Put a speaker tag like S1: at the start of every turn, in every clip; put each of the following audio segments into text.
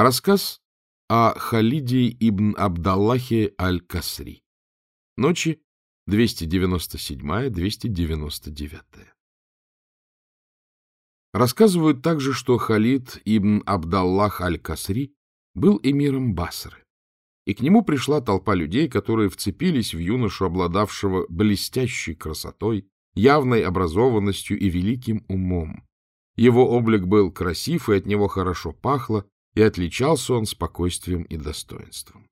S1: Рассказ о Халиде ибн Абдаллахе аль-Касри. Ночи 297-299. Рассказывают также, что Халид ибн Абдаллах аль-Касри был эмиром Басры, и к нему пришла толпа людей, которые вцепились в юношу, обладавшего блестящей красотой, явной образованностью и великим умом. Его облик был красив, и от него хорошо пахло, и отличался он спокойствием и достоинством.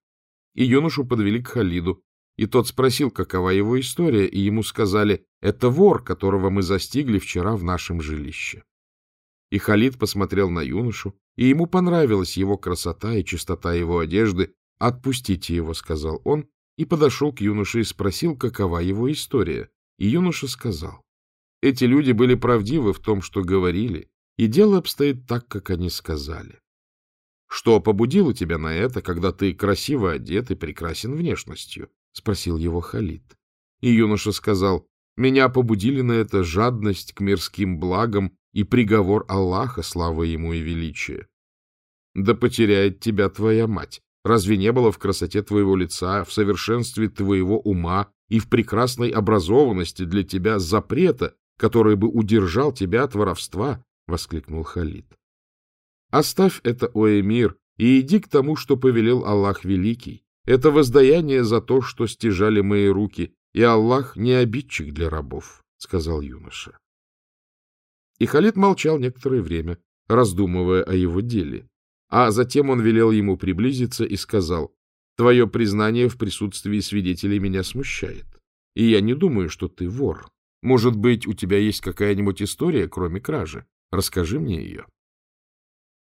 S1: И юношу подвели к Халиду, и тот спросил, какова его история, и ему сказали, это вор, которого мы застигли вчера в нашем жилище. И Халид посмотрел на юношу, и ему понравилась его красота и чистота его одежды. «Отпустите его», — сказал он, и подошел к юноше и спросил, какова его история. И юноша сказал, «Эти люди были правдивы в том, что говорили, и дело обстоит так, как они сказали. Что побудило тебя на это, когда ты красиво одет и прекрасен внешностью? — спросил его Халид. И юноша сказал, — Меня побудили на это жадность к мирским благам и приговор Аллаха, слава ему и величие. Да потеряет тебя твоя мать. Разве не было в красоте твоего лица, в совершенстве твоего ума и в прекрасной образованности для тебя запрета, который бы удержал тебя от воровства? — воскликнул Халид. Оставь это, о эмир, и иди к тому, что повелел Аллах Великий. Это воздаяние за то, что стяжали мои руки, и Аллах не обидчик для рабов, — сказал юноша. И Халид молчал некоторое время, раздумывая о его деле. А затем он велел ему приблизиться и сказал, «Твое признание в присутствии свидетелей меня смущает, и я не думаю, что ты вор. Может быть, у тебя есть какая-нибудь история, кроме кражи? Расскажи мне ее».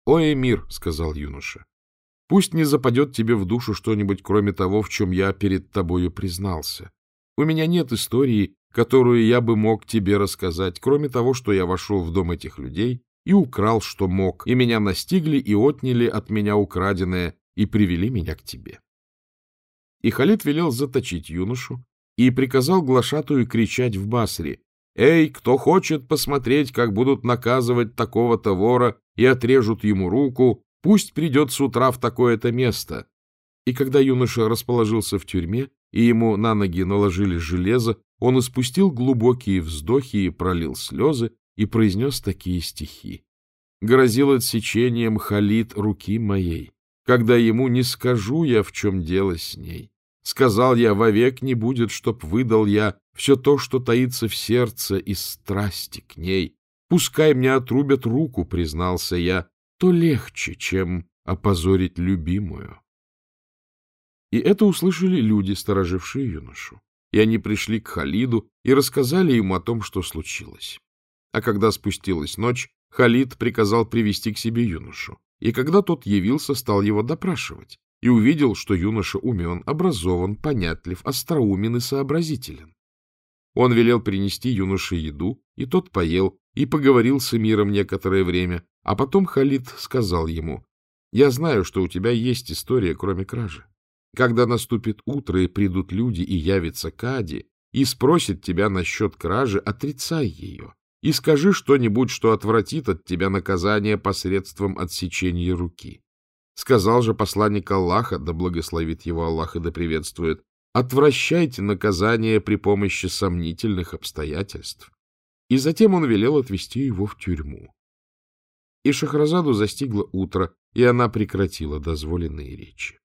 S1: «О, эмир», — сказал юноша, — «пусть не западет тебе в душу что-нибудь, кроме того, в чем я перед тобою признался. У меня нет истории, которую я бы мог тебе рассказать, кроме того, что я вошел в дом этих людей и украл, что мог, и меня настигли и отняли от меня украденное и привели меня к тебе». И Халид велел заточить юношу и приказал глашатую кричать в Басре, «Эй, кто хочет посмотреть, как будут наказывать такого-то вора и отрежут ему руку, пусть придет с утра в такое-то место». И когда юноша расположился в тюрьме, и ему на ноги наложили железо, он испустил глубокие вздохи и пролил слезы, и произнес такие стихи. «Грозил отсечением халит руки моей, когда ему не скажу я, в чем дело с ней. Сказал я, вовек не будет, чтоб выдал я все то, что таится в сердце из страсти к ней. Пускай мне отрубят руку, признался я, то легче, чем опозорить любимую. И это услышали люди, сторожившие юношу. И они пришли к Халиду и рассказали ему о том, что случилось. А когда спустилась ночь, Халид приказал привести к себе юношу. И когда тот явился, стал его допрашивать и увидел, что юноша умен, образован, понятлив, остроумен и сообразителен. Он велел принести юноше еду, и тот поел, и поговорил с эмиром некоторое время, а потом Халид сказал ему, «Я знаю, что у тебя есть история, кроме кражи. Когда наступит утро, и придут люди, и явится Кади, и спросит тебя насчет кражи, отрицай ее, и скажи что-нибудь, что отвратит от тебя наказание посредством отсечения руки. Сказал же посланник Аллаха, да благословит его Аллах и да приветствует, отвращайте наказание при помощи сомнительных обстоятельств. И затем он велел отвести его в тюрьму. И Шахразаду застигло утро, и она прекратила дозволенные речи.